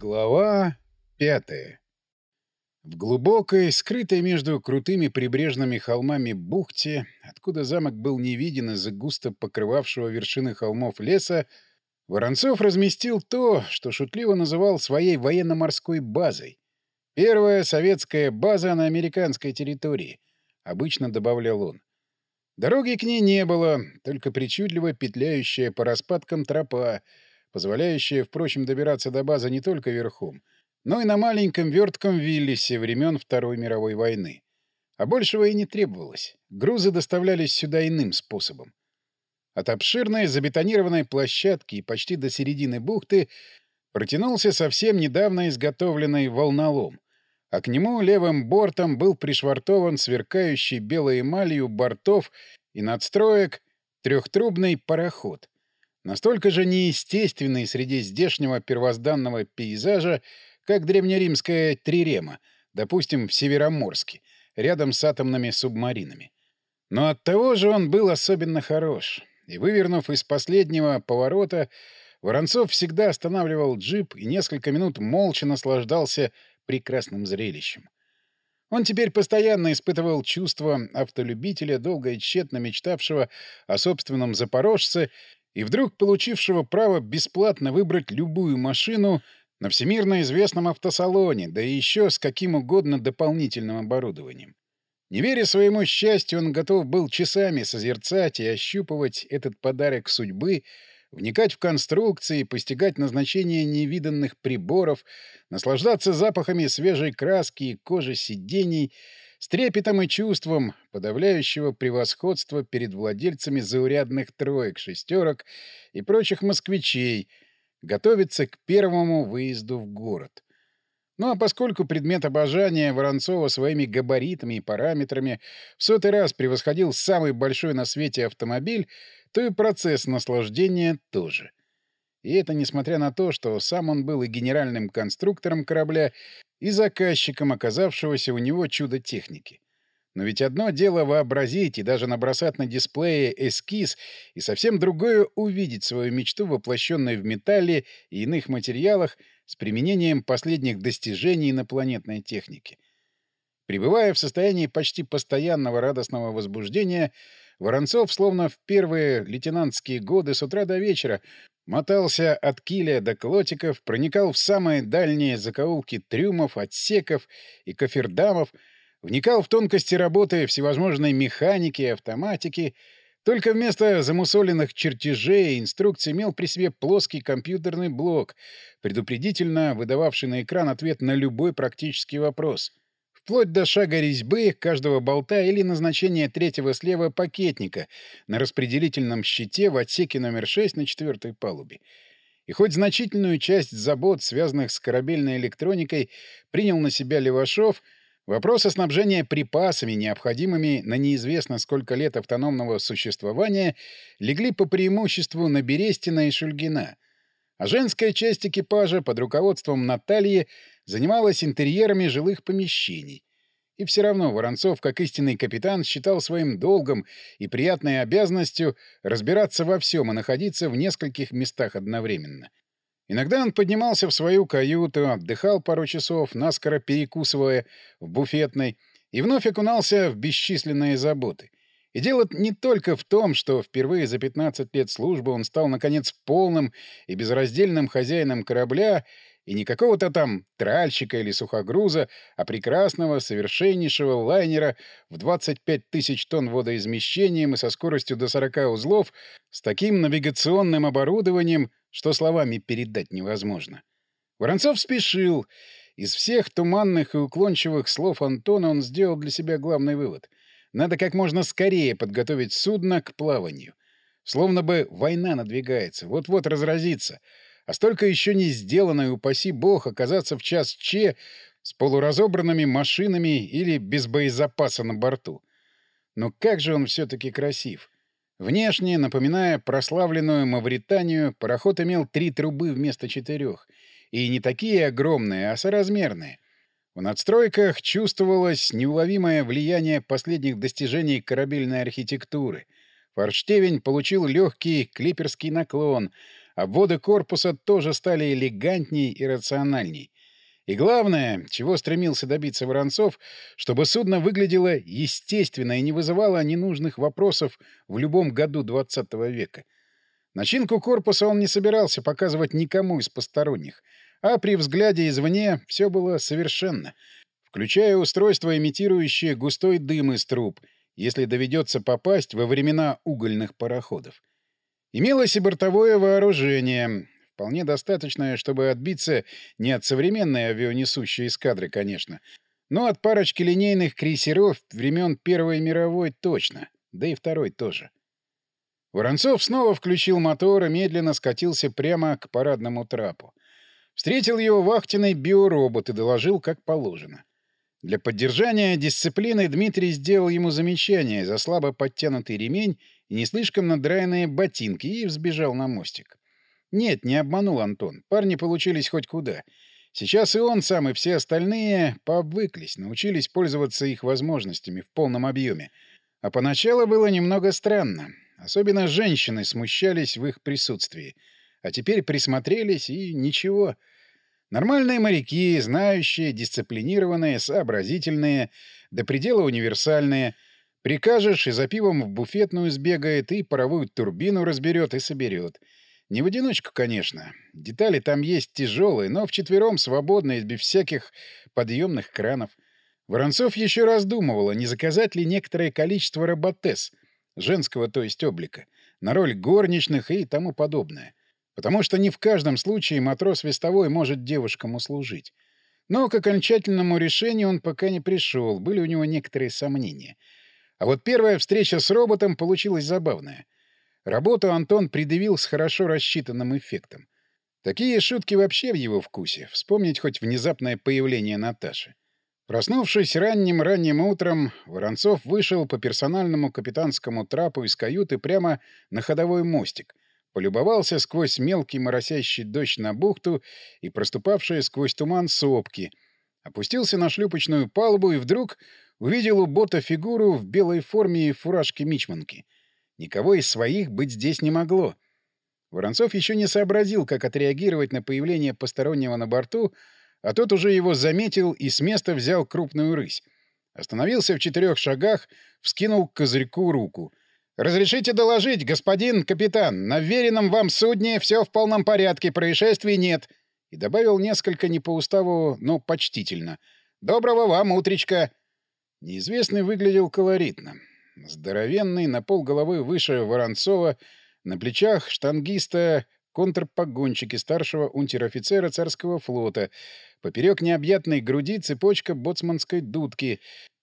Глава пятая. В глубокой, скрытой между крутыми прибрежными холмами бухте, откуда замок был не виден из-за густо покрывавшего вершины холмов леса, Воронцов разместил то, что шутливо называл своей военно-морской базой. Первая советская база на американской территории, обычно добавлял он. Дороги к ней не было, только причудливо петляющая по распадкам тропа, позволяющая, впрочем, добираться до базы не только верхом, но и на маленьком вертком Виллисе времен Второй мировой войны. А большего и не требовалось. Грузы доставлялись сюда иным способом. От обширной забетонированной площадки и почти до середины бухты протянулся совсем недавно изготовленный волнолом, а к нему левым бортом был пришвартован сверкающий белой эмалью бортов и надстроек трехтрубный пароход — настолько же неестественный среди здешнего первозданного пейзажа, как древнеримская трирема, допустим, в Североморске, рядом с атомными субмаринами. Но от того же он был особенно хорош, и, вывернув из последнего поворота, Воронцов всегда останавливал джип и несколько минут молча наслаждался прекрасным зрелищем. Он теперь постоянно испытывал чувство автолюбителя, долго и тщетно мечтавшего о собственном «Запорожце» и вдруг получившего право бесплатно выбрать любую машину на всемирно известном автосалоне, да еще с каким угодно дополнительным оборудованием. Не веря своему счастью, он готов был часами созерцать и ощупывать этот подарок судьбы, вникать в конструкции, постигать назначение невиданных приборов, наслаждаться запахами свежей краски и кожи сидений — с трепетом и чувством подавляющего превосходства перед владельцами заурядных троек, шестерок и прочих москвичей, готовится к первому выезду в город. Ну а поскольку предмет обожания Воронцова своими габаритами и параметрами в сотый раз превосходил самый большой на свете автомобиль, то и процесс наслаждения тоже. И это несмотря на то, что сам он был и генеральным конструктором корабля, и заказчиком оказавшегося у него чудо техники. Но ведь одно дело вообразить и даже набросать на дисплее эскиз, и совсем другое — увидеть свою мечту, воплощенную в металле и иных материалах с применением последних достижений инопланетной техники. Пребывая в состоянии почти постоянного радостного возбуждения, Воронцов, словно в первые лейтенантские годы с утра до вечера, мотался от киля до клотиков, проникал в самые дальние закоулки трюмов, отсеков и кофердамов, вникал в тонкости работы всевозможной механики и автоматики, только вместо замусоленных чертежей и инструкций имел при себе плоский компьютерный блок, предупредительно выдававший на экран ответ на любой практический вопрос — вплоть до шага резьбы каждого болта или назначения третьего слева пакетника на распределительном щите в отсеке номер 6 на четвертой палубе. И хоть значительную часть забот, связанных с корабельной электроникой, принял на себя Левашов, вопрос снабжения припасами, необходимыми на неизвестно сколько лет автономного существования, легли по преимуществу на Берестина и Шульгина — а женская часть экипажа под руководством Натальи занималась интерьерами жилых помещений. И все равно Воронцов, как истинный капитан, считал своим долгом и приятной обязанностью разбираться во всем и находиться в нескольких местах одновременно. Иногда он поднимался в свою каюту, отдыхал пару часов, наскоро перекусывая в буфетной, и вновь окунался в бесчисленные заботы. И дело не только в том, что впервые за 15 лет службы он стал, наконец, полным и безраздельным хозяином корабля и не какого-то там тральщика или сухогруза, а прекрасного, совершеннейшего лайнера в 25 тысяч тонн водоизмещением и со скоростью до 40 узлов, с таким навигационным оборудованием, что словами передать невозможно. Воронцов спешил. Из всех туманных и уклончивых слов Антона он сделал для себя главный вывод. Надо как можно скорее подготовить судно к плаванию. Словно бы война надвигается, вот-вот разразится — а столько еще не сделано, и упаси бог, оказаться в час Че с полуразобранными машинами или без боезапаса на борту. Но как же он все-таки красив! Внешне, напоминая прославленную Мавританию, пароход имел три трубы вместо четырех. И не такие огромные, а соразмерные. В надстройках чувствовалось неуловимое влияние последних достижений корабельной архитектуры. Форштевень получил легкий клиперский наклон — Обводы корпуса тоже стали элегантней и рациональней. И главное, чего стремился добиться Воронцов, чтобы судно выглядело естественно и не вызывало ненужных вопросов в любом году 20 века. Начинку корпуса он не собирался показывать никому из посторонних, а при взгляде извне все было совершенно, включая устройство, имитирующее густой дым из труб, если доведется попасть во времена угольных пароходов. Имелось и бортовое вооружение, Вполне достаточное, чтобы отбиться не от современной авианесущей эскадры, конечно, но от парочки линейных крейсеров времен Первой мировой точно, да и Второй тоже. Воронцов снова включил мотор и медленно скатился прямо к парадному трапу. Встретил его вахтенный биоробот и доложил, как положено. Для поддержания дисциплины Дмитрий сделал ему замечание за слабо подтянутый ремень и не слишком надраенные ботинки и взбежал на мостик. Нет, не обманул Антон. Парни получились хоть куда. Сейчас и он сам, и все остальные пообвыклись, научились пользоваться их возможностями в полном объеме. А поначалу было немного странно. Особенно женщины смущались в их присутствии. А теперь присмотрелись, и ничего. Нормальные моряки, знающие, дисциплинированные, сообразительные, до предела универсальные. Прикажешь, и за пивом в буфетную сбегает, и паровую турбину разберет и соберет. — не в одиночку, конечно. Детали там есть тяжелые, но вчетвером свободные, без всяких подъемных кранов. Воронцов еще раз думывал, не заказать ли некоторое количество роботес, женского, то есть облика, на роль горничных и тому подобное. Потому что не в каждом случае матрос вестовой может девушкам услужить. Но к окончательному решению он пока не пришел, были у него некоторые сомнения. А вот первая встреча с роботом получилась забавная — Работу Антон предъявил с хорошо рассчитанным эффектом. Такие шутки вообще в его вкусе. Вспомнить хоть внезапное появление Наташи. Проснувшись ранним-ранним утром, Воронцов вышел по персональному капитанскому трапу из каюты прямо на ходовой мостик, полюбовался сквозь мелкий моросящий дождь на бухту и проступавшие сквозь туман сопки, опустился на шлюпочную палубу и вдруг увидел у бота фигуру в белой форме и фуражке мичманки — Никого из своих быть здесь не могло. Воронцов еще не сообразил, как отреагировать на появление постороннего на борту, а тот уже его заметил и с места взял крупную рысь. Остановился в четырех шагах, вскинул к козырьку руку. «Разрешите доложить, господин капитан, на веренном вам судне все в полном порядке, происшествий нет». И добавил несколько не по уставу, но почтительно. «Доброго вам утречка!» Неизвестный выглядел колоритно. Здоровенный, на пол головы выше Воронцова, на плечах штангиста контрпогонщики старшего унтер-офицера царского флота, поперек необъятной груди цепочка боцманской дудки,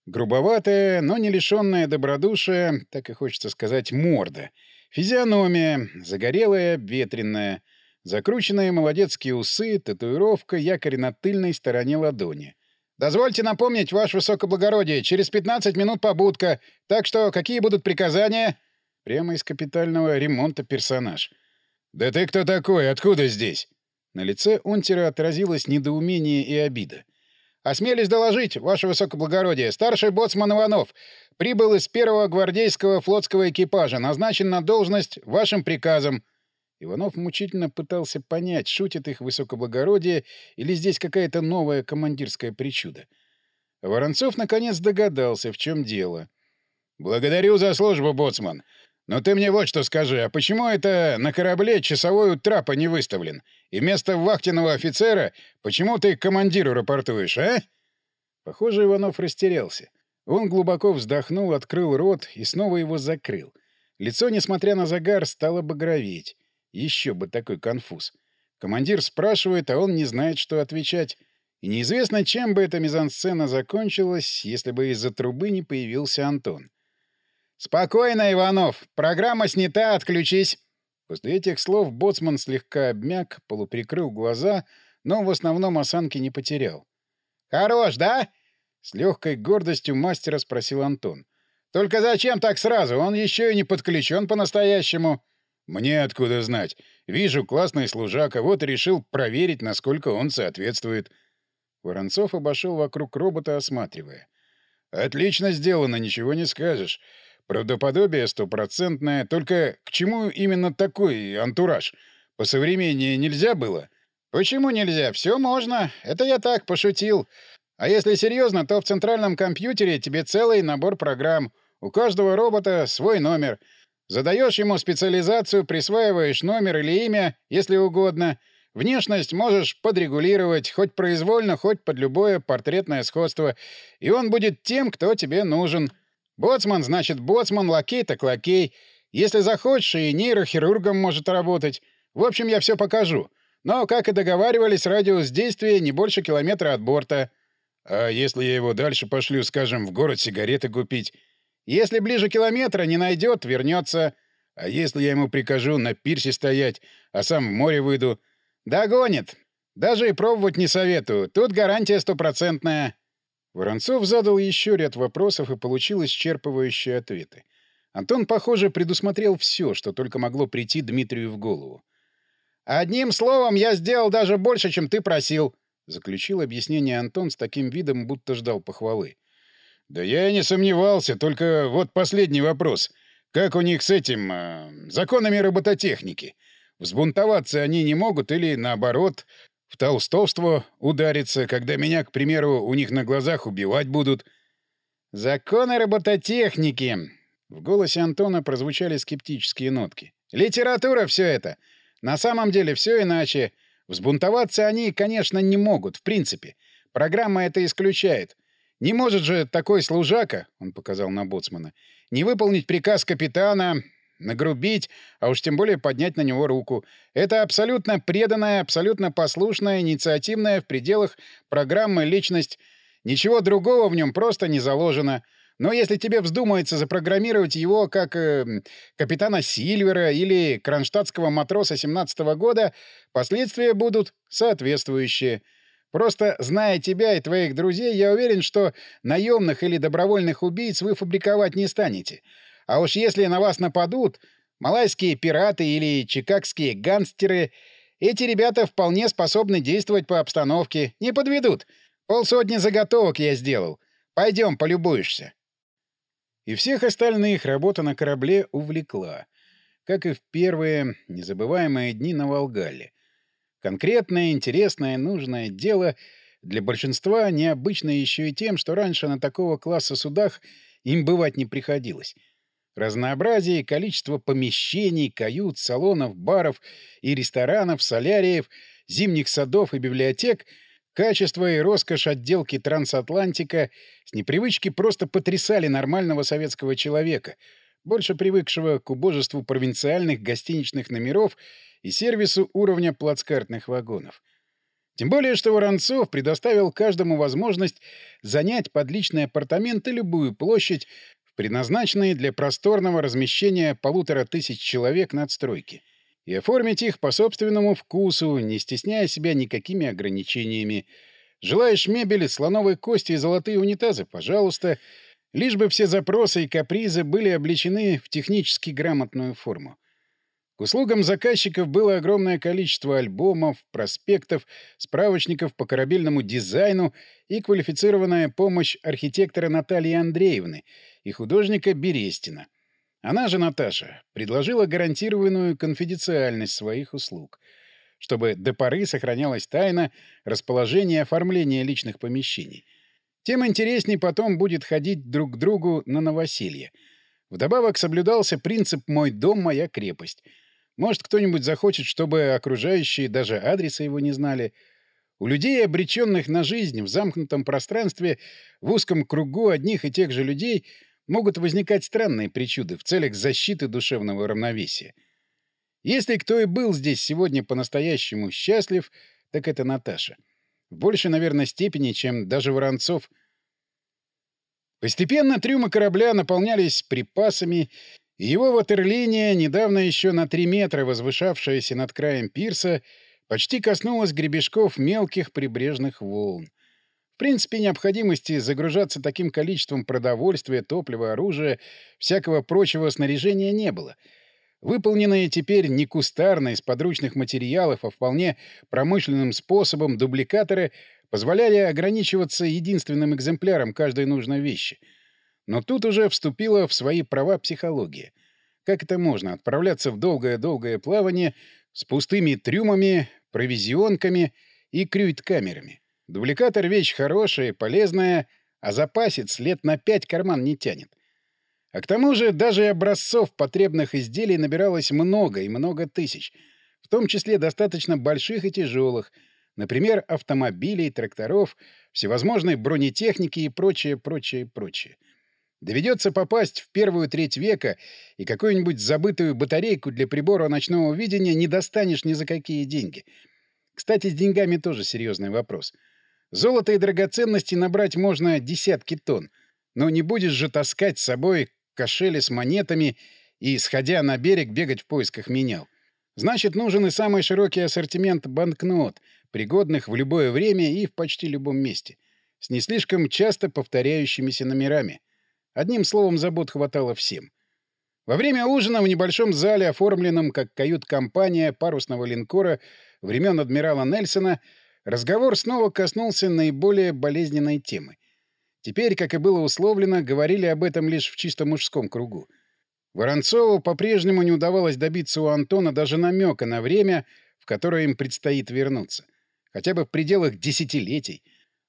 грубоватая, но не лишенная добродушия, так и хочется сказать, морда, физиономия, загорелая, обветренная, закрученные молодецкие усы, татуировка, якорь на тыльной стороне ладони — «Дозвольте напомнить, ваше высокоблагородие, через 15 минут побудка, так что какие будут приказания?» Прямо из капитального ремонта персонаж. «Да ты кто такой? Откуда здесь?» На лице унтера отразилось недоумение и обида. «Осмелись доложить, ваше высокоблагородие, старший боцман Иванов прибыл из первого гвардейского флотского экипажа, назначен на должность вашим приказом». Иванов мучительно пытался понять, шутит их высокоблагородие или здесь какая-то новая командирская причуда. Воронцов наконец догадался, в чем дело. «Благодарю за службу, боцман. Но ты мне вот что скажи, а почему это на корабле часовой у трапа не выставлен? И вместо вахтенного офицера почему ты командиру рапортуешь, а?» Похоже, Иванов растерялся. Он глубоко вздохнул, открыл рот и снова его закрыл. Лицо, несмотря на загар, стало багроветь. Еще бы такой конфуз. Командир спрашивает, а он не знает, что отвечать. И неизвестно, чем бы эта мизансцена закончилась, если бы из-за трубы не появился Антон. «Спокойно, Иванов! Программа снята, отключись!» После этих слов боцман слегка обмяк, полуприкрыл глаза, но в основном осанки не потерял. «Хорош, да?» — с легкой гордостью мастера спросил Антон. «Только зачем так сразу? Он еще и не подключен по-настоящему». «Мне откуда знать? Вижу, классный служака, вот и решил проверить, насколько он соответствует». Воронцов обошел вокруг робота, осматривая. «Отлично сделано, ничего не скажешь. Правдоподобие стопроцентное. Только к чему именно такой антураж? Посовременнее нельзя было? Почему нельзя? Все можно. Это я так пошутил. А если серьезно, то в центральном компьютере тебе целый набор программ. У каждого робота свой номер. Задаешь ему специализацию, присваиваешь номер или имя, если угодно. Внешность можешь подрегулировать, хоть произвольно, хоть под любое портретное сходство. И он будет тем, кто тебе нужен. Боцман значит боцман, лакей так лакей. Если захочешь, и нейрохирургом может работать. В общем, я все покажу. Но, как и договаривались, радиус действия не больше километра от борта. А если я его дальше пошлю, скажем, в город сигареты купить? Если ближе километра не найдет, вернется. А если я ему прикажу на пирсе стоять, а сам в море выйду? Догонит. Даже и пробовать не советую. Тут гарантия стопроцентная. Воронцов задал еще ряд вопросов и получил исчерпывающие ответы. Антон, похоже, предусмотрел все, что только могло прийти Дмитрию в голову. «Одним словом, я сделал даже больше, чем ты просил», — заключил объяснение Антон с таким видом, будто ждал похвалы. «Да я и не сомневался, только вот последний вопрос. Как у них с этим... Э, законами робототехники? Взбунтоваться они не могут или, наоборот, в толстовство удариться, когда меня, к примеру, у них на глазах убивать будут?» «Законы робототехники!» В голосе Антона прозвучали скептические нотки. «Литература все это! На самом деле все иначе. Взбунтоваться они, конечно, не могут, в принципе. Программа это исключает. Не может же такой служака, — он показал на боцмана, — не выполнить приказ капитана, нагрубить, а уж тем более поднять на него руку. Это абсолютно преданная, абсолютно послушная, инициативная в пределах программы личность. Ничего другого в нем просто не заложено. Но если тебе вздумается запрограммировать его как э, капитана Сильвера или кронштадтского матроса 17 -го года, последствия будут соответствующие. Просто зная тебя и твоих друзей, я уверен, что наемных или добровольных убийц вы фабриковать не станете. А уж если на вас нападут, малайские пираты или чикагские гангстеры, эти ребята вполне способны действовать по обстановке, не подведут. Полсотни заготовок я сделал. Пойдем, полюбуешься. И всех остальных работа на корабле увлекла, как и в первые незабываемые дни на Волгале. Конкретное, интересное, нужное дело для большинства необычно еще и тем, что раньше на такого класса судах им бывать не приходилось. Разнообразие и количество помещений, кают, салонов, баров и ресторанов, соляриев, зимних садов и библиотек — Качество и роскошь отделки «Трансатлантика» с непривычки просто потрясали нормального советского человека, больше привыкшего к убожеству провинциальных гостиничных номеров и сервису уровня плацкартных вагонов. Тем более, что Воронцов предоставил каждому возможность занять под личные апартаменты любую площадь в для просторного размещения полутора тысяч человек надстройки — и оформить их по собственному вкусу, не стесняя себя никакими ограничениями. Желаешь мебели, слоновой кости и золотые унитазы — пожалуйста, лишь бы все запросы и капризы были облечены в технически грамотную форму. К услугам заказчиков было огромное количество альбомов, проспектов, справочников по корабельному дизайну и квалифицированная помощь архитектора Натальи Андреевны и художника Берестина. Она же, Наташа, предложила гарантированную конфиденциальность своих услуг, чтобы до поры сохранялась тайна расположения и оформления личных помещений. Тем интересней потом будет ходить друг к другу на новоселье. Вдобавок соблюдался принцип «мой дом, моя крепость». Может, кто-нибудь захочет, чтобы окружающие даже адреса его не знали. У людей, обреченных на жизнь в замкнутом пространстве, в узком кругу одних и тех же людей — могут возникать странные причуды в целях защиты душевного равновесия. Если кто и был здесь сегодня по-настоящему счастлив, так это Наташа. В большей, наверное, степени, чем даже Воронцов. Постепенно трюмы корабля наполнялись припасами, и его ватерлиния, недавно еще на три метра возвышавшаяся над краем пирса, почти коснулась гребешков мелких прибрежных волн. В принципе, необходимости загружаться таким количеством продовольствия, топлива, оружия, всякого прочего снаряжения не было. Выполненные теперь не кустарно из подручных материалов, а вполне промышленным способом дубликаторы позволяли ограничиваться единственным экземпляром каждой нужной вещи. Но тут уже вступила в свои права психология. Как это можно отправляться в долгое-долгое плавание с пустыми трюмами, провизионками и крюйт-камерами. Дубликатор — вещь хорошая, полезная, а запасец лет на пять карман не тянет. А к тому же даже образцов потребных изделий набиралось много и много тысяч, в том числе достаточно больших и тяжелых, например, автомобилей, тракторов, всевозможной бронетехники и прочее, прочее, прочее. Доведется попасть в первую треть века, и какую-нибудь забытую батарейку для прибора ночного видения не достанешь ни за какие деньги. Кстати, с деньгами тоже серьезный вопрос. Золото и драгоценности набрать можно десятки тонн, но не будешь же таскать с собой кошели с монетами и, сходя на берег, бегать в поисках менял. Значит, нужен и самый широкий ассортимент банкнот, пригодных в любое время и в почти любом месте, с не слишком часто повторяющимися номерами. Одним словом, забот хватало всем. Во время ужина в небольшом зале, оформленном как кают-компания парусного линкора времен адмирала Нельсона, разговор снова коснулся наиболее болезненной темы — Теперь, как и было условлено, говорили об этом лишь в чисто мужском кругу. Воронцову по-прежнему не удавалось добиться у Антона даже намека на время, в которое им предстоит вернуться. Хотя бы в пределах десятилетий.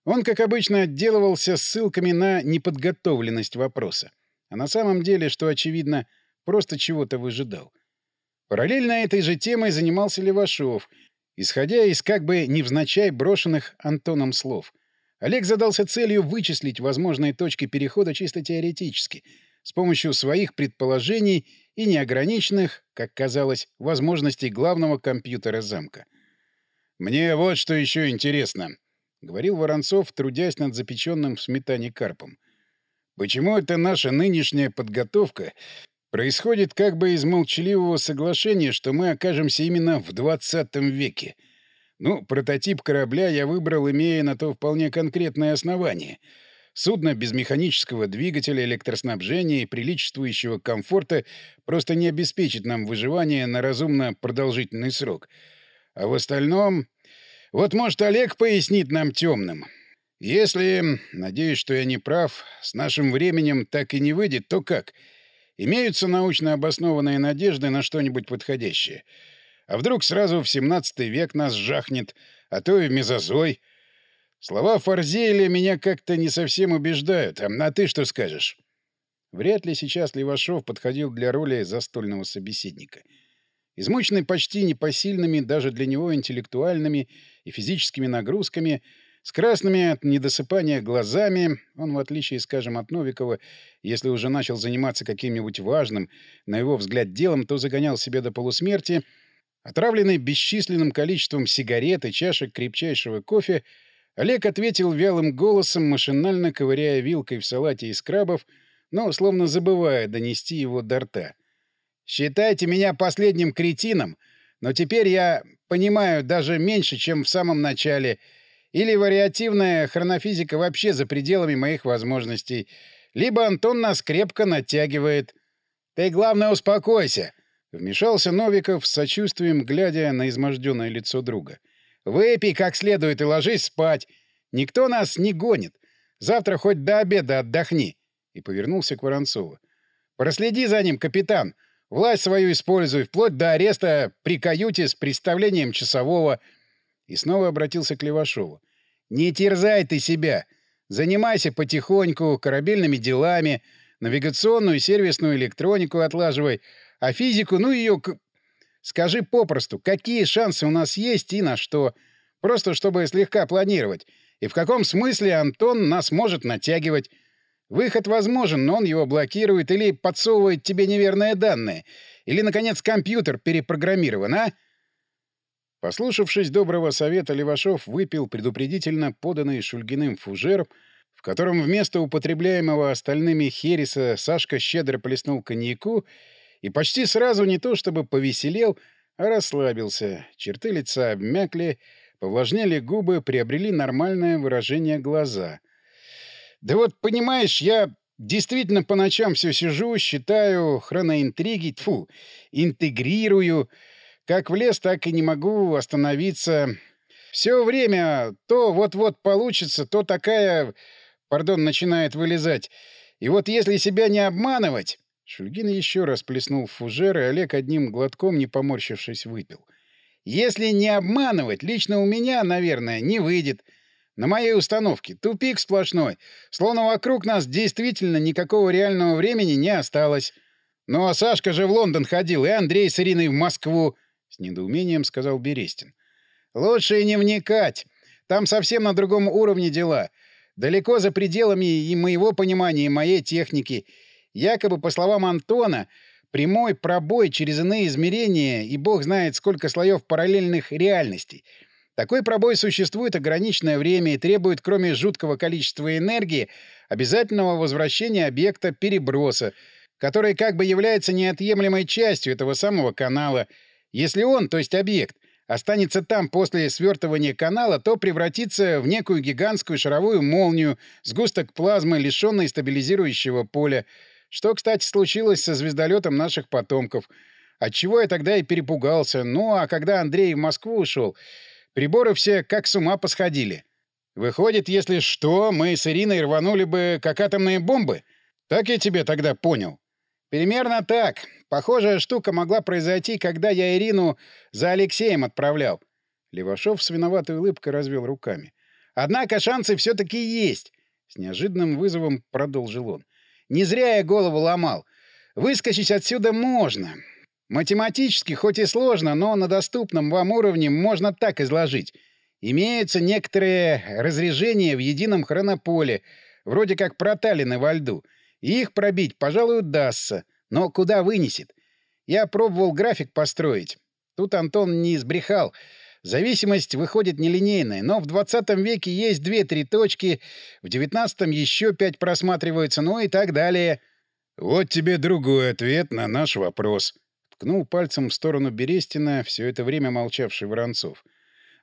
Он, как обычно, отделывался ссылками на неподготовленность вопроса. А на самом деле, что очевидно, просто чего-то выжидал. Параллельно этой же темой занимался Левашов, исходя из как бы невзначай брошенных Антоном слов — Олег задался целью вычислить возможные точки перехода чисто теоретически, с помощью своих предположений и неограниченных, как казалось, возможностей главного компьютера замка. «Мне вот что еще интересно», — говорил Воронцов, трудясь над запеченным в сметане карпом. «Почему эта наша нынешняя подготовка происходит как бы из молчаливого соглашения, что мы окажемся именно в 20 веке?» Ну, прототип корабля я выбрал, имея на то вполне конкретное основание. Судно без механического двигателя, электроснабжения и приличествующего комфорта просто не обеспечит нам выживание на разумно продолжительный срок. А в остальном... Вот, может, Олег пояснит нам темным. Если, надеюсь, что я не прав, с нашим временем так и не выйдет, то как? Имеются научно обоснованные надежды на что-нибудь подходящее — а вдруг сразу в 17 век нас жахнет, а то и в мезозой? Слова Фарзеля меня как-то не совсем убеждают. А, ты что скажешь? Вряд ли сейчас Левашов подходил для роли застольного собеседника. Измученный почти непосильными даже для него интеллектуальными и физическими нагрузками, с красными от недосыпания глазами, он, в отличие, скажем, от Новикова, если уже начал заниматься каким-нибудь важным, на его взгляд, делом, то загонял себя до полусмерти — Отравленный бесчисленным количеством сигарет и чашек крепчайшего кофе, Олег ответил вялым голосом, машинально ковыряя вилкой в салате из крабов, но словно забывая донести его до рта. «Считайте меня последним кретином, но теперь я понимаю даже меньше, чем в самом начале. Или вариативная хронофизика вообще за пределами моих возможностей. Либо Антон нас крепко натягивает. Ты, главное, успокойся!» Вмешался Новиков с сочувствием, глядя на изможденное лицо друга. «Выпей как следует и ложись спать. Никто нас не гонит. Завтра хоть до обеда отдохни». И повернулся к Воронцову. «Проследи за ним, капитан. Власть свою используй, вплоть до ареста при каюте с представлением часового». И снова обратился к Левашову. «Не терзай ты себя. Занимайся потихоньку корабельными делами, навигационную и сервисную электронику отлаживай, а физику, ну ее... Скажи попросту, какие шансы у нас есть и на что. Просто чтобы слегка планировать. И в каком смысле Антон нас может натягивать. Выход возможен, но он его блокирует или подсовывает тебе неверные данные. Или, наконец, компьютер перепрограммирован, а? Послушавшись доброго совета, Левашов выпил предупредительно поданный Шульгиным фужер, в котором вместо употребляемого остальными хереса Сашка щедро плеснул коньяку и почти сразу не то чтобы повеселел, а расслабился. Черты лица обмякли, повлажнели губы, приобрели нормальное выражение глаза. «Да вот, понимаешь, я действительно по ночам все сижу, считаю хроноинтриги, тфу, интегрирую. Как в лес, так и не могу остановиться. Все время то вот-вот получится, то такая... Пардон, начинает вылезать. И вот если себя не обманывать... Шульгин еще раз плеснул в фужер, и Олег одним глотком, не поморщившись, выпил. Если не обманывать, лично у меня, наверное, не выйдет. На моей установке тупик сплошной, словно вокруг нас действительно никакого реального времени не осталось. Ну а Сашка же в Лондон ходил, и Андрей с Ириной в Москву, — с недоумением сказал Берестин. Лучше не вникать. Там совсем на другом уровне дела. Далеко за пределами и моего понимания, и моей техники. Якобы, по словам Антона, прямой пробой через иные измерения и бог знает сколько слоев параллельных реальностей — такой пробой существует ограниченное время и требует, кроме жуткого количества энергии, обязательного возвращения объекта переброса, который как бы является неотъемлемой частью этого самого канала. Если он, то есть объект, останется там после свертывания канала, то превратится в некую гигантскую шаровую молнию, сгусток плазмы, лишенной стабилизирующего поля, что, кстати, случилось со звездолетом наших потомков. Отчего я тогда и перепугался. Ну, а когда Андрей в Москву ушел, Приборы все как с ума посходили. Выходит, если что, мы с Ириной рванули бы как атомные бомбы. Так я тебе тогда понял. Примерно так. Похожая штука могла произойти, когда я Ирину за Алексеем отправлял. Левашов с виноватой улыбкой развел руками. Однако шансы все-таки есть. С неожиданным вызовом продолжил он. Не зря я голову ломал. Выскочить отсюда можно. Математически, хоть и сложно, но на доступном вам уровне можно так изложить. Имеются некоторые разрежения в едином хронополе, вроде как проталины во льду. И их пробить, пожалуй, удастся. Но куда вынесет? Я пробовал график построить. Тут Антон не избрехал. Зависимость выходит нелинейная, но в 20 веке есть две-три точки, в 19 еще пять просматриваются, ну и так далее. Вот тебе другой ответ на наш вопрос, Ткнул пальцем в сторону Берестина, все это время молчавший Воронцов.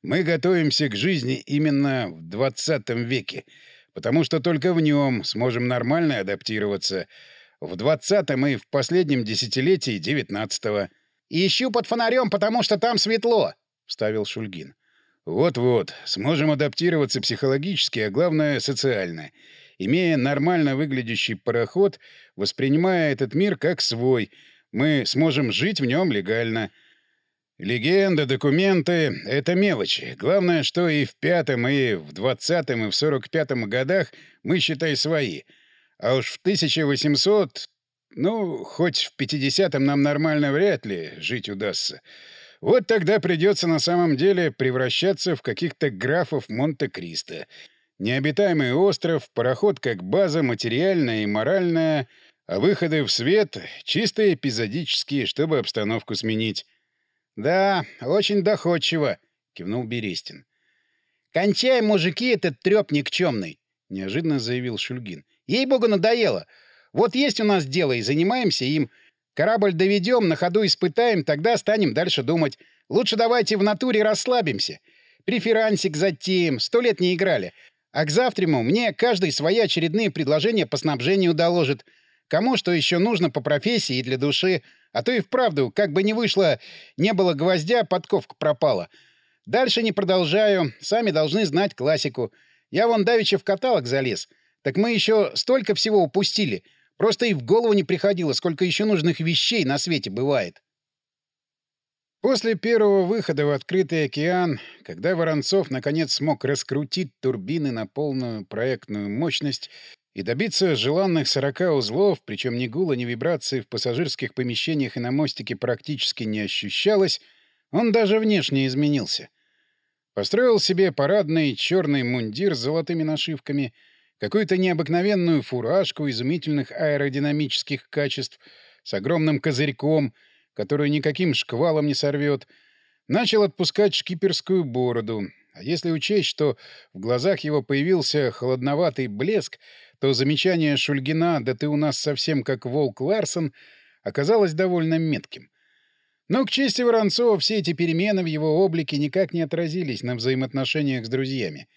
«Мы готовимся к жизни именно в 20 веке, потому что только в нем сможем нормально адаптироваться. В 20-м и в последнем десятилетии 19-го». «Ищу под фонарем, потому что там светло», — вставил Шульгин. «Вот-вот, сможем адаптироваться психологически, а главное — социально. Имея нормально выглядящий пароход, воспринимая этот мир как свой — мы сможем жить в нем легально. Легенда, документы — это мелочи. Главное, что и в пятом, и в двадцатом, и в сорок пятом годах мы, считай, свои. А уж в 1800... Ну, хоть в пятидесятом нам нормально вряд ли жить удастся. Вот тогда придется на самом деле превращаться в каких-то графов Монте-Кристо. Необитаемый остров, пароход как база материальная и моральная — а выходы в свет чисто эпизодические, чтобы обстановку сменить. — Да, очень доходчиво, — кивнул Берестин. — Кончай, мужики, этот трёп никчемный, — неожиданно заявил Шульгин. — Ей-богу, надоело. Вот есть у нас дело, и занимаемся им. Корабль доведем, на ходу испытаем, тогда станем дальше думать. Лучше давайте в натуре расслабимся. Преферансик затеем, сто лет не играли. А к завтраму мне каждый свои очередные предложения по снабжению доложит — Кому что еще нужно по профессии и для души. А то и вправду, как бы ни вышло, не было гвоздя, подковка пропала. Дальше не продолжаю. Сами должны знать классику. Я вон давеча в каталог залез. Так мы еще столько всего упустили. Просто и в голову не приходило, сколько еще нужных вещей на свете бывает. После первого выхода в открытый океан, когда Воронцов наконец смог раскрутить турбины на полную проектную мощность и добиться желанных 40 узлов, причем ни гула, ни вибрации в пассажирских помещениях и на мостике практически не ощущалось, он даже внешне изменился. Построил себе парадный черный мундир с золотыми нашивками, какую-то необыкновенную фуражку изумительных аэродинамических качеств с огромным козырьком, которую никаким шквалом не сорвет, начал отпускать шкиперскую бороду, а если учесть, что в глазах его появился холодноватый блеск, то замечание Шульгина «да ты у нас совсем как волк Ларсон» оказалось довольно метким. Но, к чести Воронцова, все эти перемены в его облике никак не отразились на взаимоотношениях с друзьями.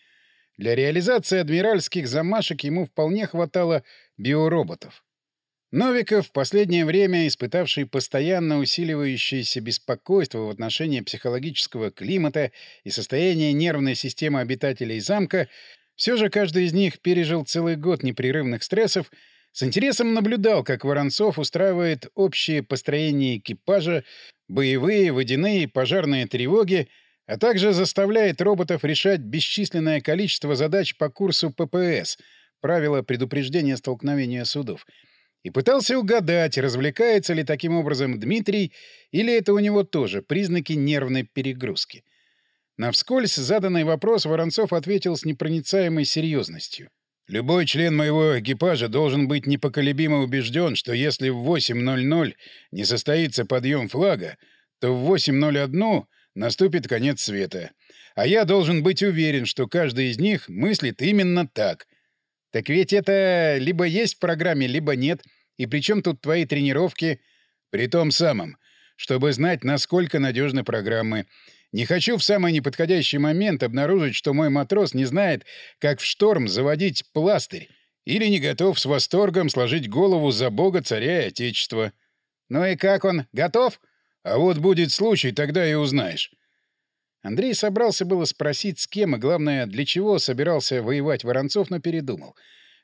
Для реализации адмиральских замашек ему вполне хватало биороботов. Новиков, в последнее время испытавший постоянно усиливающееся беспокойство в отношении психологического климата и состояния нервной системы обитателей замка, все же каждый из них пережил целый год непрерывных стрессов, с интересом наблюдал, как Воронцов устраивает общее построение экипажа, боевые, водяные, пожарные тревоги, а также заставляет роботов решать бесчисленное количество задач по курсу ППС — правила предупреждения столкновения судов — и пытался угадать, развлекается ли таким образом Дмитрий, или это у него тоже признаки нервной перегрузки. На вскользь заданный вопрос Воронцов ответил с непроницаемой серьезностью. «Любой член моего экипажа должен быть непоколебимо убежден, что если в 8.00 не состоится подъем флага, то в 8.01 наступит конец света. А я должен быть уверен, что каждый из них мыслит именно так. Так ведь это либо есть в программе, либо нет — и при чем тут твои тренировки? При том самом, чтобы знать, насколько надежны программы. Не хочу в самый неподходящий момент обнаружить, что мой матрос не знает, как в шторм заводить пластырь, или не готов с восторгом сложить голову за бога царя и отечества. Ну и как он? Готов? А вот будет случай, тогда и узнаешь. Андрей собрался было спросить, с кем и, главное, для чего собирался воевать Воронцов, но передумал.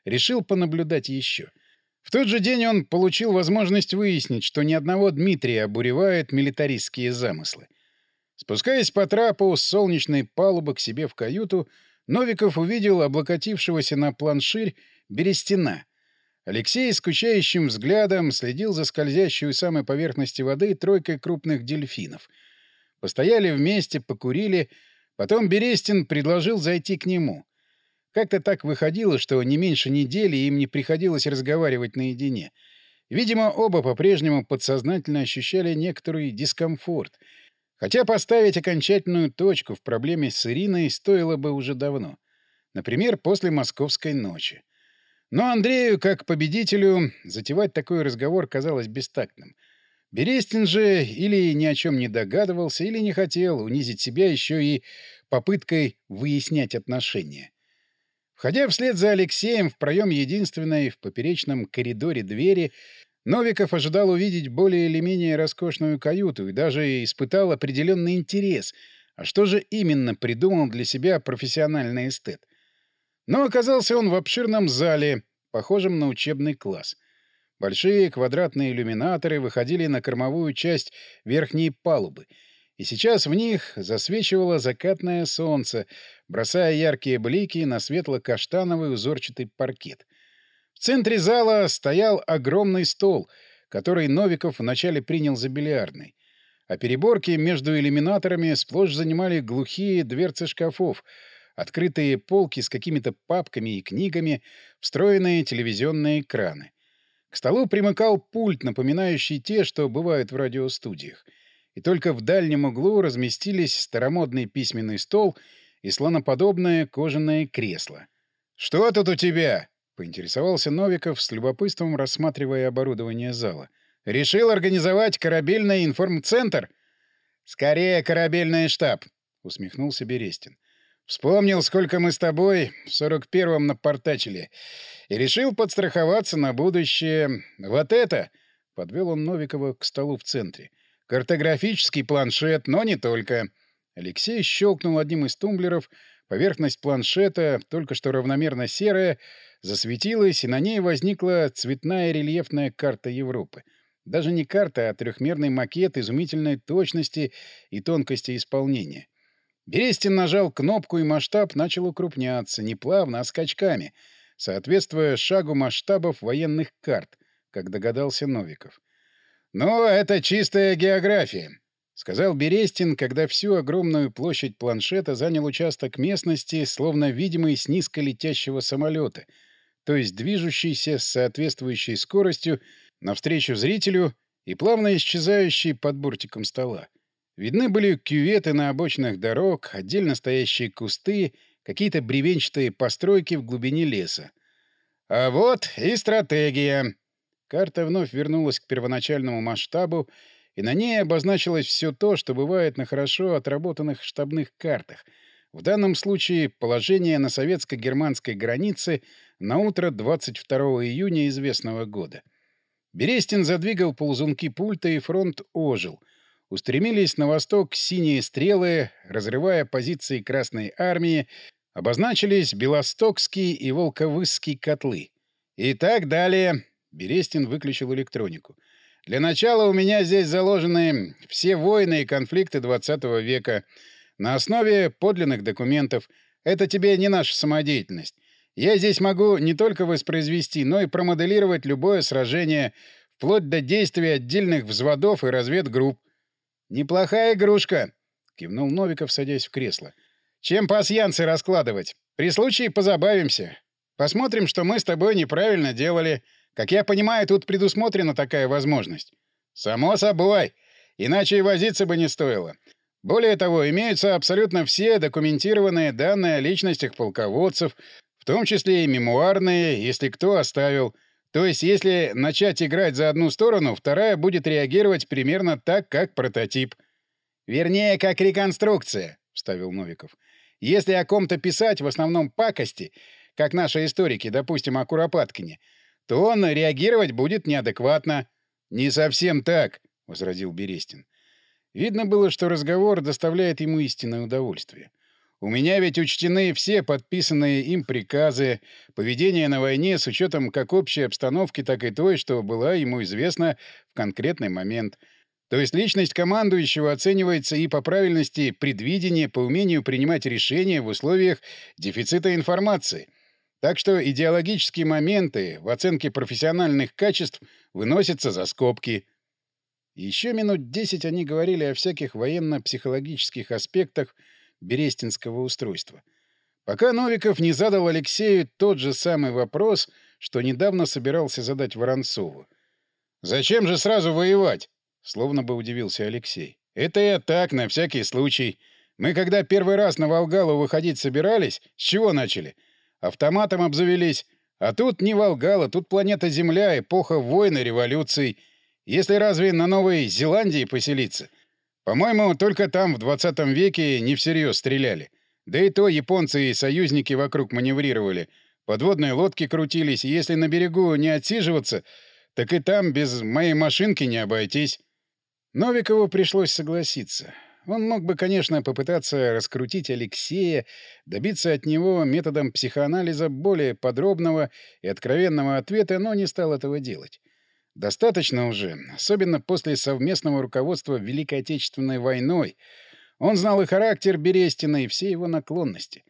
Решил понаблюдать еще. — в тот же день он получил возможность выяснить, что ни одного Дмитрия обуревают милитаристские замыслы. Спускаясь по трапу с солнечной палубы к себе в каюту, Новиков увидел облокотившегося на планширь Берестина. Алексей скучающим взглядом следил за скользящей у самой поверхности воды тройкой крупных дельфинов. Постояли вместе, покурили, потом Берестин предложил зайти к нему — как-то так выходило, что не меньше недели им не приходилось разговаривать наедине. Видимо, оба по-прежнему подсознательно ощущали некоторый дискомфорт. Хотя поставить окончательную точку в проблеме с Ириной стоило бы уже давно. Например, после московской ночи. Но Андрею, как победителю, затевать такой разговор казалось бестактным. Берестин же или ни о чем не догадывался, или не хотел унизить себя еще и попыткой выяснять отношения. Входя вслед за Алексеем в проем единственной в поперечном коридоре двери, Новиков ожидал увидеть более или менее роскошную каюту и даже испытал определенный интерес, а что же именно придумал для себя профессиональный эстет. Но оказался он в обширном зале, похожем на учебный класс. Большие квадратные иллюминаторы выходили на кормовую часть верхней палубы — и сейчас в них засвечивало закатное солнце, бросая яркие блики на светло-каштановый узорчатый паркет. В центре зала стоял огромный стол, который Новиков вначале принял за бильярдный. А переборки между иллюминаторами сплошь занимали глухие дверцы шкафов, открытые полки с какими-то папками и книгами, встроенные телевизионные экраны. К столу примыкал пульт, напоминающий те, что бывают в радиостудиях — и только в дальнем углу разместились старомодный письменный стол и слоноподобное кожаное кресло. «Что тут у тебя?» — поинтересовался Новиков с любопытством, рассматривая оборудование зала. «Решил организовать корабельный информцентр?» «Скорее, корабельный штаб», — усмехнулся Берестин. «Вспомнил, сколько мы с тобой в сорок первом напортачили, и решил подстраховаться на будущее. Вот это!» — подвел он Новикова к столу в центре — Картографический планшет, но не только. Алексей щелкнул одним из тумблеров. Поверхность планшета, только что равномерно серая, засветилась, и на ней возникла цветная рельефная карта Европы. Даже не карта, а трехмерный макет изумительной точности и тонкости исполнения. Берестин нажал кнопку, и масштаб начал укрупняться, не плавно, а скачками, соответствуя шагу масштабов военных карт, как догадался Новиков. «Ну, это чистая география», — сказал Берестин, когда всю огромную площадь планшета занял участок местности, словно видимый с низко летящего самолета, то есть движущийся с соответствующей скоростью навстречу зрителю и плавно исчезающий под бортиком стола. Видны были кюветы на обочинах дорог, отдельно стоящие кусты, какие-то бревенчатые постройки в глубине леса. А вот и стратегия. Карта вновь вернулась к первоначальному масштабу, и на ней обозначилось все то, что бывает на хорошо отработанных штабных картах. В данном случае положение на советско-германской границе на утро 22 июня известного года. Берестин задвигал ползунки пульта, и фронт ожил. Устремились на восток синие стрелы, разрывая позиции Красной Армии, обозначились Белостокский и Волковысский котлы. И так далее Берестин выключил электронику. Для начала у меня здесь заложены все войны и конфликты 20 века на основе подлинных документов. Это тебе не наша самодеятельность. Я здесь могу не только воспроизвести, но и промоделировать любое сражение, вплоть до действий отдельных взводов и разведгрупп. «Неплохая игрушка», — кивнул Новиков, садясь в кресло. «Чем пасьянцы раскладывать? При случае позабавимся. Посмотрим, что мы с тобой неправильно делали. Как я понимаю, тут предусмотрена такая возможность. Само собой. Иначе и возиться бы не стоило. Более того, имеются абсолютно все документированные данные о личностях полководцев, в том числе и мемуарные, если кто оставил. То есть, если начать играть за одну сторону, вторая будет реагировать примерно так, как прототип. «Вернее, как реконструкция», — вставил Новиков. «Если о ком-то писать, в основном пакости, как наши историки, допустим, о Куропаткине, то он реагировать будет неадекватно. — Не совсем так, — возразил Берестин. Видно было, что разговор доставляет ему истинное удовольствие. У меня ведь учтены все подписанные им приказы, поведение на войне с учетом как общей обстановки, так и той, что была ему известна в конкретный момент. То есть личность командующего оценивается и по правильности предвидения, по умению принимать решения в условиях дефицита информации — так что идеологические моменты в оценке профессиональных качеств выносятся за скобки. Еще минут десять они говорили о всяких военно-психологических аспектах берестинского устройства. Пока Новиков не задал Алексею тот же самый вопрос, что недавно собирался задать Воронцову. «Зачем же сразу воевать?» — словно бы удивился Алексей. «Это я так, на всякий случай. Мы когда первый раз на Волгалу выходить собирались, с чего начали?» Автоматом обзавелись. А тут не Волгала, тут планета Земля, эпоха войн и революций. Если разве на Новой Зеландии поселиться? По-моему, только там в 20 веке не всерьез стреляли. Да и то японцы и союзники вокруг маневрировали. Подводные лодки крутились, и если на берегу не отсиживаться, так и там без моей машинки не обойтись. Новикову пришлось согласиться. Он мог бы, конечно, попытаться раскрутить Алексея, добиться от него методом психоанализа более подробного и откровенного ответа, но не стал этого делать. Достаточно уже, особенно после совместного руководства Великой Отечественной войной. Он знал и характер Берестина, и все его наклонности.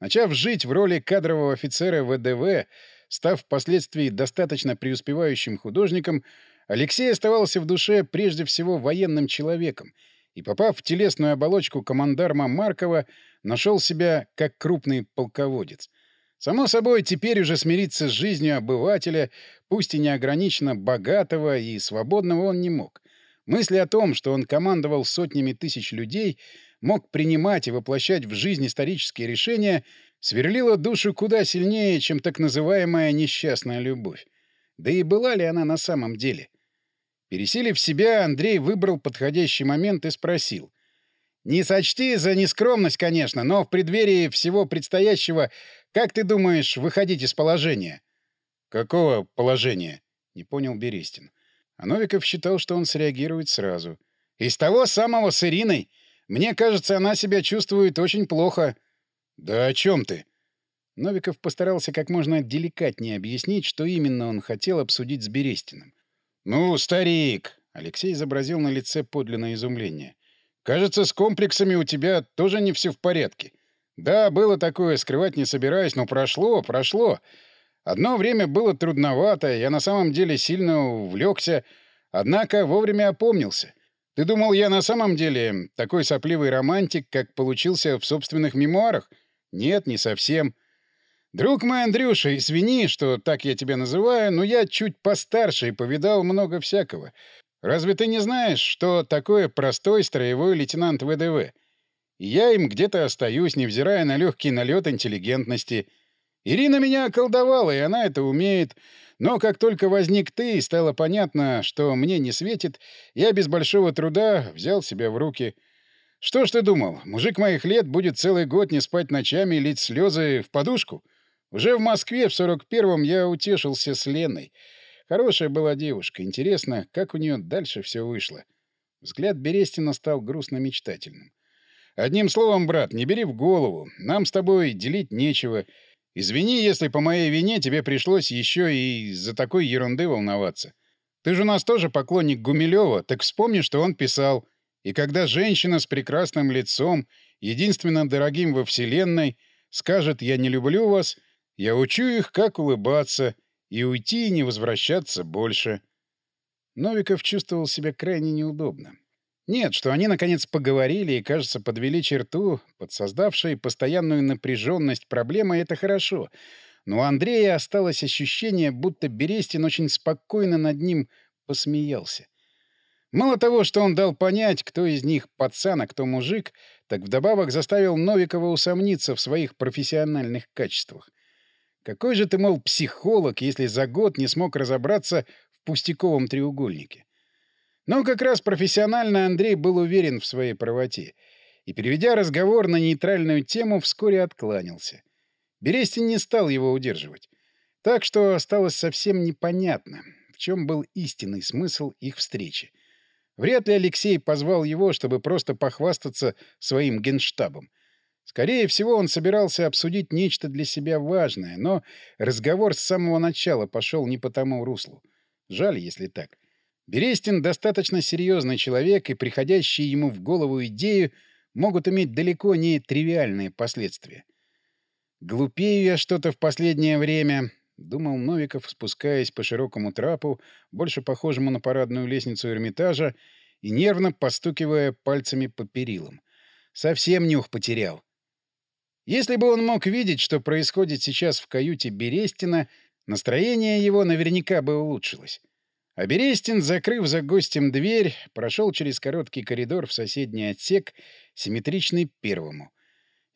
Начав жить в роли кадрового офицера ВДВ, став впоследствии достаточно преуспевающим художником, Алексей оставался в душе прежде всего военным человеком — и, попав в телесную оболочку командарма Маркова, нашел себя как крупный полководец. Само собой, теперь уже смириться с жизнью обывателя, пусть и неограниченно богатого и свободного, он не мог. Мысли о том, что он командовал сотнями тысяч людей, мог принимать и воплощать в жизнь исторические решения, сверлила душу куда сильнее, чем так называемая несчастная любовь. Да и была ли она на самом деле? Пересилив себя, Андрей выбрал подходящий момент и спросил. «Не сочти за нескромность, конечно, но в преддверии всего предстоящего, как ты думаешь, выходить из положения?» «Какого положения?» — не понял Берестин. А Новиков считал, что он среагирует сразу. «Из того самого с Ириной. Мне кажется, она себя чувствует очень плохо». «Да о чем ты?» Новиков постарался как можно деликатнее объяснить, что именно он хотел обсудить с Берестиным. «Ну, старик!» — Алексей изобразил на лице подлинное изумление. «Кажется, с комплексами у тебя тоже не все в порядке. Да, было такое, скрывать не собираюсь, но прошло, прошло. Одно время было трудновато, я на самом деле сильно увлекся, однако вовремя опомнился. Ты думал, я на самом деле такой сопливый романтик, как получился в собственных мемуарах? Нет, не совсем. «Друг мой, Андрюша, извини, что так я тебя называю, но я чуть постарше и повидал много всякого. Разве ты не знаешь, что такое простой строевой лейтенант ВДВ? Я им где-то остаюсь, невзирая на легкий налет интеллигентности. Ирина меня околдовала, и она это умеет. Но как только возник ты, и стало понятно, что мне не светит, я без большого труда взял себя в руки». Что ж ты думал, мужик моих лет будет целый год не спать ночами и лить слезы в подушку? Уже в Москве в 41-м я утешился с Леной. Хорошая была девушка. Интересно, как у нее дальше все вышло. Взгляд Берестина стал грустно-мечтательным. «Одним словом, брат, не бери в голову. Нам с тобой делить нечего. Извини, если по моей вине тебе пришлось еще и за такой ерунды волноваться. Ты же у нас тоже поклонник Гумилева, так вспомни, что он писал. И когда женщина с прекрасным лицом, единственно дорогим во Вселенной, скажет «я не люблю вас», я учу их, как улыбаться, и уйти и не возвращаться больше. Новиков чувствовал себя крайне неудобно. Нет, что они наконец поговорили и, кажется, подвели черту, под создавшей постоянную напряженность проблемы, это хорошо. Но у Андрея осталось ощущение, будто Берестин очень спокойно над ним посмеялся. Мало того, что он дал понять, кто из них пацан, а кто мужик, так вдобавок заставил Новикова усомниться в своих профессиональных качествах. Какой же ты, мол, психолог, если за год не смог разобраться в пустяковом треугольнике? Но как раз профессионально Андрей был уверен в своей правоте и, переведя разговор на нейтральную тему, вскоре откланялся. Берестин не стал его удерживать. Так что осталось совсем непонятно, в чем был истинный смысл их встречи. Вряд ли Алексей позвал его, чтобы просто похвастаться своим генштабом. Скорее всего, он собирался обсудить нечто для себя важное, но разговор с самого начала пошел не по тому руслу. Жаль, если так. Берестин достаточно серьезный человек, и приходящие ему в голову идеи могут иметь далеко не тривиальные последствия. «Глупею я что-то в последнее время», — думал Новиков, спускаясь по широкому трапу, больше похожему на парадную лестницу Эрмитажа, и нервно постукивая пальцами по перилам. Совсем нюх потерял. Если бы он мог видеть, что происходит сейчас в каюте Берестина, настроение его наверняка бы улучшилось. А закрыв за гостем дверь, прошел через короткий коридор в соседний отсек, симметричный первому.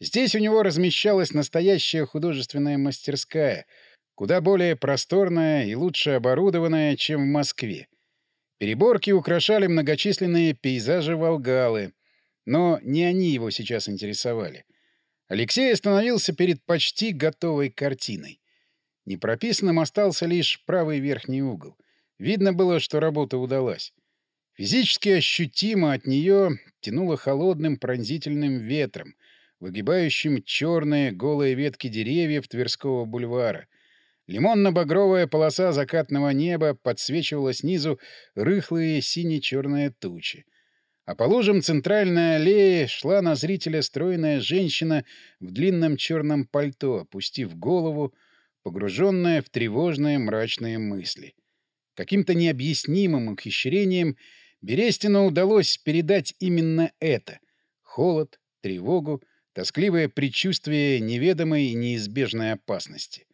Здесь у него размещалась настоящая художественная мастерская, куда более просторная и лучше оборудованная, чем в Москве. Переборки украшали многочисленные пейзажи Волгалы, но не они его сейчас интересовали — Алексей остановился перед почти готовой картиной. Непрописанным остался лишь правый верхний угол. Видно было, что работа удалась. Физически ощутимо от нее тянуло холодным пронзительным ветром, выгибающим черные голые ветки деревьев Тверского бульвара. Лимонно-багровая полоса закатного неба подсвечивала снизу рыхлые сине-черные тучи а по лужам центральной аллеи шла на зрителя стройная женщина в длинном черном пальто, опустив голову, погруженная в тревожные мрачные мысли. Каким-то необъяснимым ухищрением Берестину удалось передать именно это — холод, тревогу, тоскливое предчувствие неведомой и неизбежной опасности.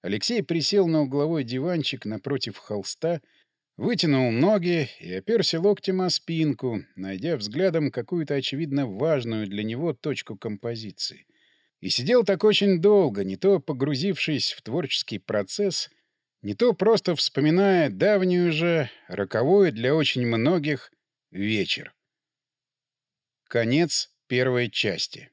Алексей присел на угловой диванчик напротив холста — Вытянул ноги и оперся локтем о спинку, найдя взглядом какую-то очевидно важную для него точку композиции. И сидел так очень долго, не то погрузившись в творческий процесс, не то просто вспоминая давнюю же, роковую для очень многих, вечер. Конец первой части.